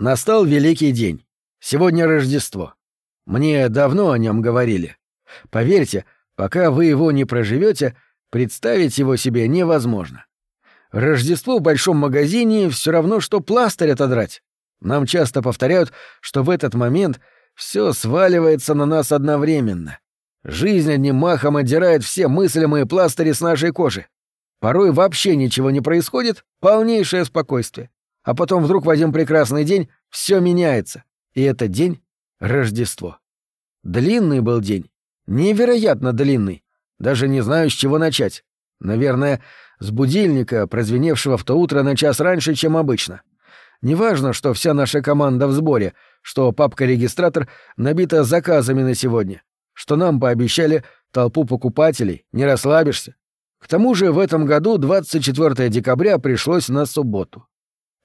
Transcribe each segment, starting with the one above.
Настал великий день. Сегодня Рождество. Мне давно о нем говорили. Поверьте, пока вы его не проживете, представить его себе невозможно. Рождество в большом магазине все равно, что пластырь отодрать. Нам часто повторяют, что в этот момент все сваливается на нас одновременно. Жизнь одним махом отдирает все мыслимые пластыри с нашей кожи. Порой вообще ничего не происходит, полнейшее спокойствие. А потом вдруг в один прекрасный день все меняется. И этот день — Рождество. Длинный был день. Невероятно длинный. Даже не знаю, с чего начать. Наверное, с будильника, прозвеневшего в то утро на час раньше, чем обычно. Неважно, что вся наша команда в сборе, что папка-регистратор набита заказами на сегодня, что нам пообещали толпу покупателей, не расслабишься. К тому же в этом году 24 декабря пришлось на субботу.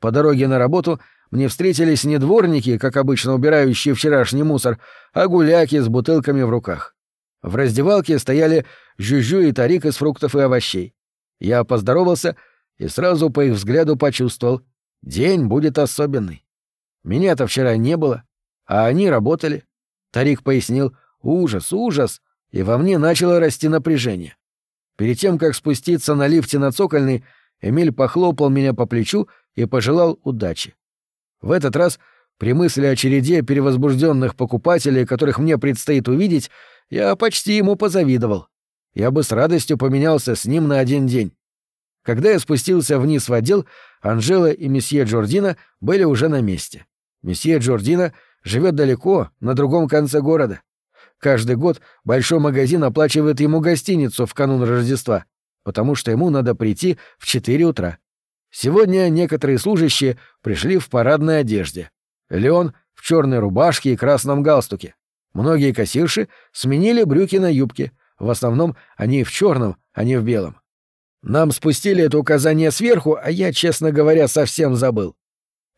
По дороге на работу мне встретились не дворники, как обычно убирающие вчерашний мусор, а гуляки с бутылками в руках. В раздевалке стояли жужжу и тарик из фруктов и овощей. Я поздоровался и сразу по их взгляду почувствовал — День будет особенный. Меня-то вчера не было, а они работали. Тарик пояснил «Ужас, ужас!» и во мне начало расти напряжение. Перед тем, как спуститься на лифте на цокольный, Эмиль похлопал меня по плечу и пожелал удачи. В этот раз, при мысли о череде перевозбужденных покупателей, которых мне предстоит увидеть, я почти ему позавидовал. Я бы с радостью поменялся с ним на один день. Когда я спустился вниз в отдел, Анжела и месье Джордина были уже на месте. Месье Джордина живет далеко, на другом конце города. Каждый год большой магазин оплачивает ему гостиницу в канун Рождества, потому что ему надо прийти в 4 утра. Сегодня некоторые служащие пришли в парадной одежде. Леон в черной рубашке и красном галстуке. Многие кассирши сменили брюки на юбки. В основном они в черном, а не в белом. Нам спустили это указание сверху, а я, честно говоря, совсем забыл.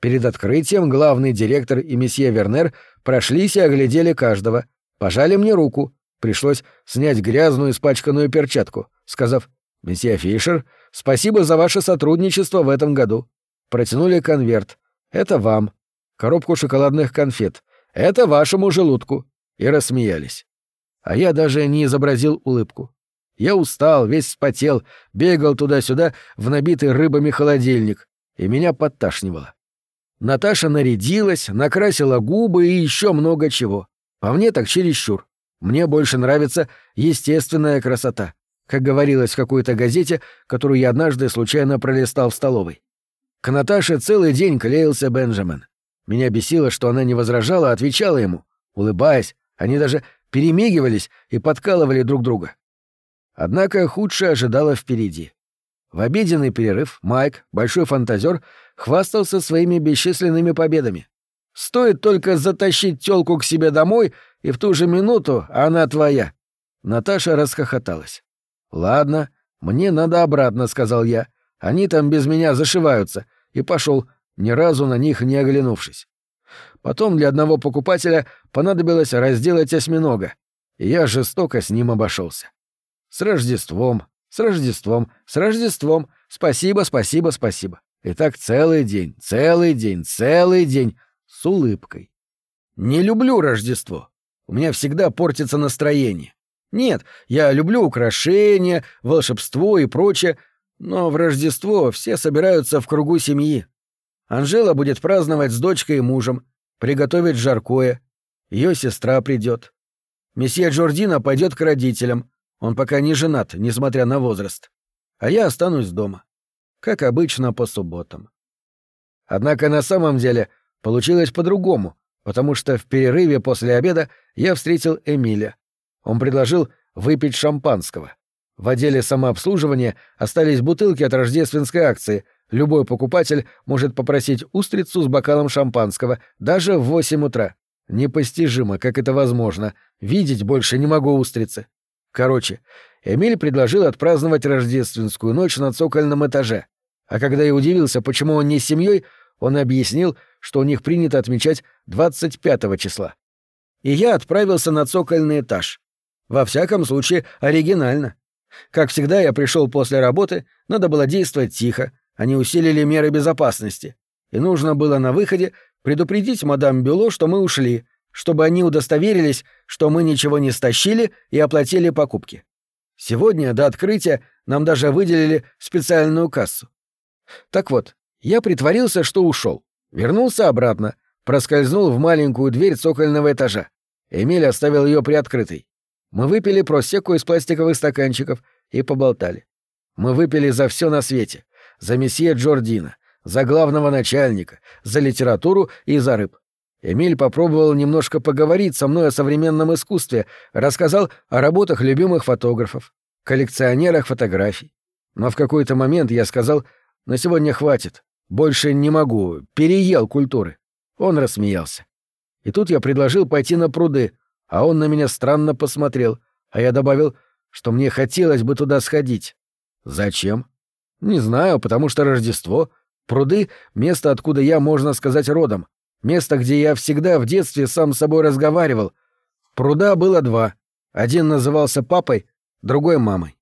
Перед открытием главный директор и месье Вернер прошлись и оглядели каждого. Пожали мне руку. Пришлось снять грязную испачканную перчатку, сказав «Месье Фишер, спасибо за ваше сотрудничество в этом году». Протянули конверт. «Это вам». Коробку шоколадных конфет. «Это вашему желудку». И рассмеялись. А я даже не изобразил улыбку. Я устал, весь спотел, бегал туда-сюда в набитый рыбами холодильник, и меня подташнивало. Наташа нарядилась, накрасила губы и еще много чего. По мне так чересчур. Мне больше нравится естественная красота, как говорилось в какой-то газете, которую я однажды случайно пролистал в столовой. К Наташе целый день клеился Бенджамин. Меня бесило, что она не возражала, а отвечала ему, улыбаясь, они даже перемигивались и подкалывали друг друга. Однако худшее ожидало впереди. В обеденный перерыв Майк, большой фантазер, хвастался своими бесчисленными победами. Стоит только затащить тёлку к себе домой, и в ту же минуту она твоя. Наташа расхохоталась. «Ладно, мне надо обратно», — сказал я. «Они там без меня зашиваются», и пошел, ни разу на них не оглянувшись. Потом для одного покупателя понадобилось разделать осьминога, и я жестоко с ним обошелся. С Рождеством, с Рождеством, с Рождеством. Спасибо, спасибо, спасибо. И так целый день, целый день, целый день. С улыбкой. Не люблю Рождество. У меня всегда портится настроение. Нет, я люблю украшения, волшебство и прочее, но в Рождество все собираются в кругу семьи. Анжела будет праздновать с дочкой и мужем, приготовить жаркое. Ее сестра придет. Месье Джордина пойдет к родителям, он пока не женат, несмотря на возраст. А я останусь дома. Как обычно, по субботам. Однако на самом деле получилось по-другому, потому что в перерыве после обеда я встретил Эмиля. Он предложил выпить шампанского. В отделе самообслуживания остались бутылки от рождественской акции. Любой покупатель может попросить устрицу с бокалом шампанского даже в 8 утра. Непостижимо, как это возможно. Видеть больше не могу устрицы. Короче, Эмиль предложил отпраздновать рождественскую ночь на цокольном этаже. А когда я удивился, почему он не с семьей, он объяснил, что у них принято отмечать 25 числа. И я отправился на цокольный этаж. Во всяком случае, оригинально. Как всегда, я пришел после работы, надо было действовать тихо, они усилили меры безопасности, и нужно было на выходе предупредить мадам Бюло, что мы ушли, чтобы они удостоверились, что мы ничего не стащили и оплатили покупки. Сегодня до открытия нам даже выделили специальную кассу. Так вот, я притворился, что ушел, вернулся обратно, проскользнул в маленькую дверь цокольного этажа. Эмиль оставил ее приоткрытой. Мы выпили просеку из пластиковых стаканчиков и поболтали. Мы выпили за все на свете. За месье Джордина, за главного начальника, за литературу и за рыб. Эмиль попробовал немножко поговорить со мной о современном искусстве, рассказал о работах любимых фотографов, коллекционерах фотографий. Но в какой-то момент я сказал, на сегодня хватит, больше не могу, переел культуры. Он рассмеялся. И тут я предложил пойти на пруды, а он на меня странно посмотрел, а я добавил, что мне хотелось бы туда сходить. Зачем? Не знаю, потому что Рождество. Пруды — место, откуда я, можно сказать, родом. Место, где я всегда в детстве сам с собой разговаривал. Пруда было два. Один назывался папой, другой — мамой.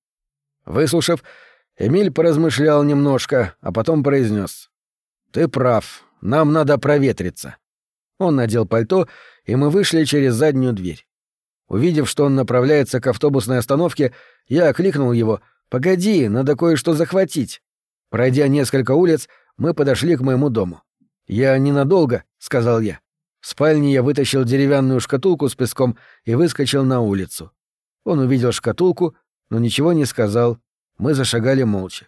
Выслушав, Эмиль поразмышлял немножко, а потом произнес: «Ты прав, нам надо проветриться». Он надел пальто, и мы вышли через заднюю дверь. Увидев, что он направляется к автобусной остановке, я окликнул его «Погоди, надо кое-что захватить». Пройдя несколько улиц, мы подошли к моему дому. «Я ненадолго», — сказал я. В спальне я вытащил деревянную шкатулку с песком и выскочил на улицу. Он увидел шкатулку, но ничего не сказал. Мы зашагали молча.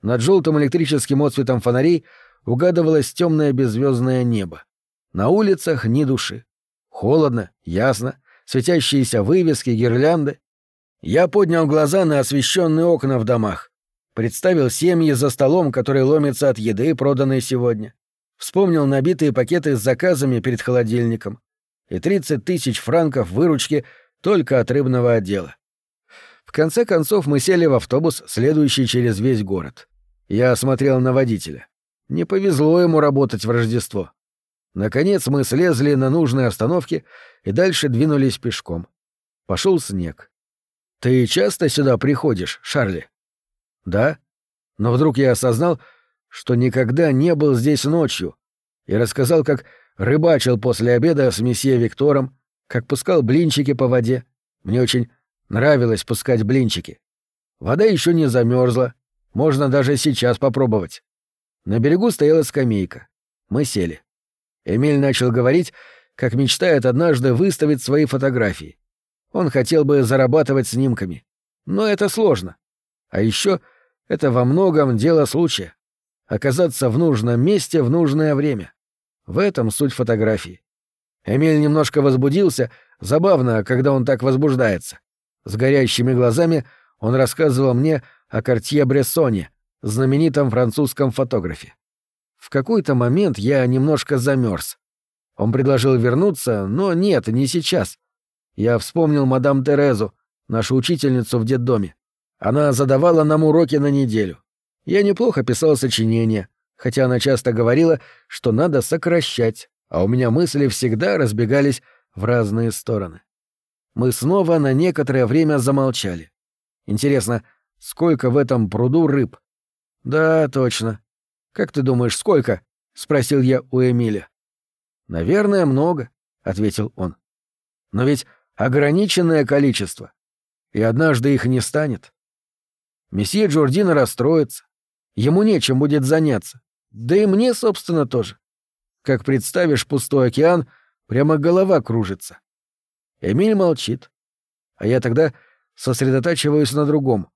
Над желтым электрическим отцветом фонарей угадывалось темное беззвездное небо. На улицах ни души. Холодно, ясно, светящиеся вывески, гирлянды. Я поднял глаза на освещенные окна в домах. Представил семьи за столом, который ломится от еды, проданной сегодня. Вспомнил набитые пакеты с заказами перед холодильником и 30 тысяч франков выручки только от рыбного отдела. В конце концов мы сели в автобус, следующий через весь город. Я осмотрел на водителя. Не повезло ему работать в Рождество. Наконец мы слезли на нужные остановки и дальше двинулись пешком. Пошел снег. «Ты часто сюда приходишь, Шарли?» «Да». Но вдруг я осознал, что никогда не был здесь ночью, и рассказал, как рыбачил после обеда с месье Виктором, как пускал блинчики по воде. Мне очень нравилось пускать блинчики. Вода еще не замерзла, можно даже сейчас попробовать. На берегу стояла скамейка. Мы сели. Эмиль начал говорить, как мечтает однажды выставить свои фотографии. Он хотел бы зарабатывать снимками. Но это сложно. А еще это во многом дело случая оказаться в нужном месте в нужное время. В этом суть фотографии. Эмиль немножко возбудился, забавно, когда он так возбуждается. С горящими глазами он рассказывал мне о Кортье Брессоне, знаменитом французском фотографе. Какой-то момент я немножко замерз. Он предложил вернуться, но нет, не сейчас. Я вспомнил мадам Терезу, нашу учительницу в детдоме. Она задавала нам уроки на неделю. Я неплохо писал сочинения, хотя она часто говорила, что надо сокращать, а у меня мысли всегда разбегались в разные стороны. Мы снова на некоторое время замолчали. Интересно, сколько в этом пруду рыб? Да, точно. Как ты думаешь, сколько? спросил я у Эмиля. Наверное, много, ответил он. Но ведь ограниченное количество. И однажды их не станет. Месье Джордино расстроится, Ему нечем будет заняться. Да и мне, собственно, тоже. Как представишь пустой океан, прямо голова кружится. Эмиль молчит. А я тогда сосредотачиваюсь на другом.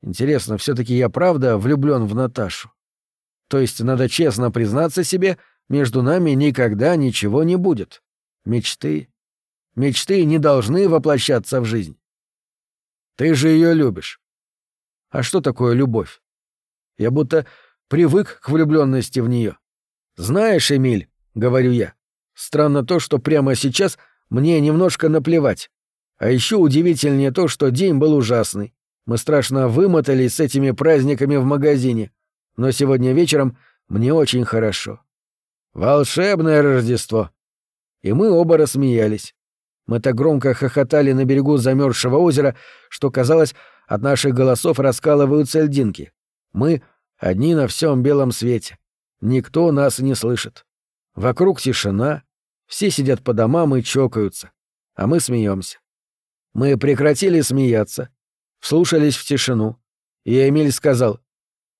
Интересно, все таки я правда влюблен в Наташу? То есть, надо честно признаться себе, между нами никогда ничего не будет. Мечты. Мечты не должны воплощаться в жизнь. Ты же ее любишь. А что такое любовь? Я будто привык к влюбленности в нее. Знаешь, Эмиль, говорю я, странно то, что прямо сейчас мне немножко наплевать. А еще удивительнее то, что день был ужасный. Мы страшно вымотались с этими праздниками в магазине. Но сегодня вечером мне очень хорошо. Волшебное Рождество. И мы оба рассмеялись. Мы так громко хохотали на берегу замерзшего озера, что, казалось, от наших голосов раскалываются льдинки. Мы одни на всем белом свете. Никто нас не слышит. Вокруг тишина, все сидят по домам и чокаются, а мы смеемся. Мы прекратили смеяться, вслушались в тишину, и Эмиль сказал,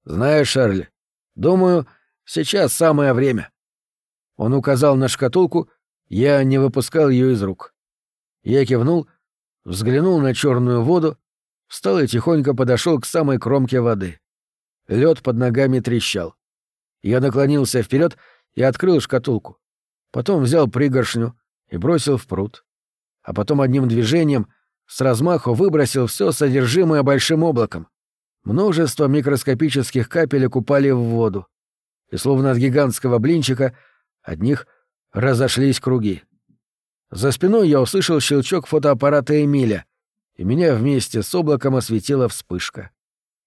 «Знаешь, Шарль, думаю, сейчас самое время». Он указал на шкатулку, я не выпускал ее из рук. Я кивнул, взглянул на черную воду, встал и тихонько подошел к самой кромке воды. Лед под ногами трещал. Я наклонился вперед и открыл шкатулку. Потом взял пригоршню и бросил в пруд. А потом одним движением с размаху выбросил все содержимое большим облаком. Множество микроскопических капелек упали в воду. И словно от гигантского блинчика от них разошлись круги. За спиной я услышал щелчок фотоаппарата Эмиля, и меня вместе с облаком осветила вспышка.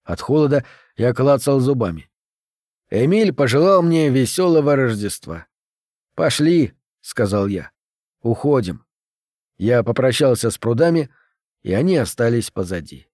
От холода я клацал зубами. Эмиль пожелал мне веселого Рождества. «Пошли», — сказал я. «Уходим». Я попрощался с прудами, и они остались позади.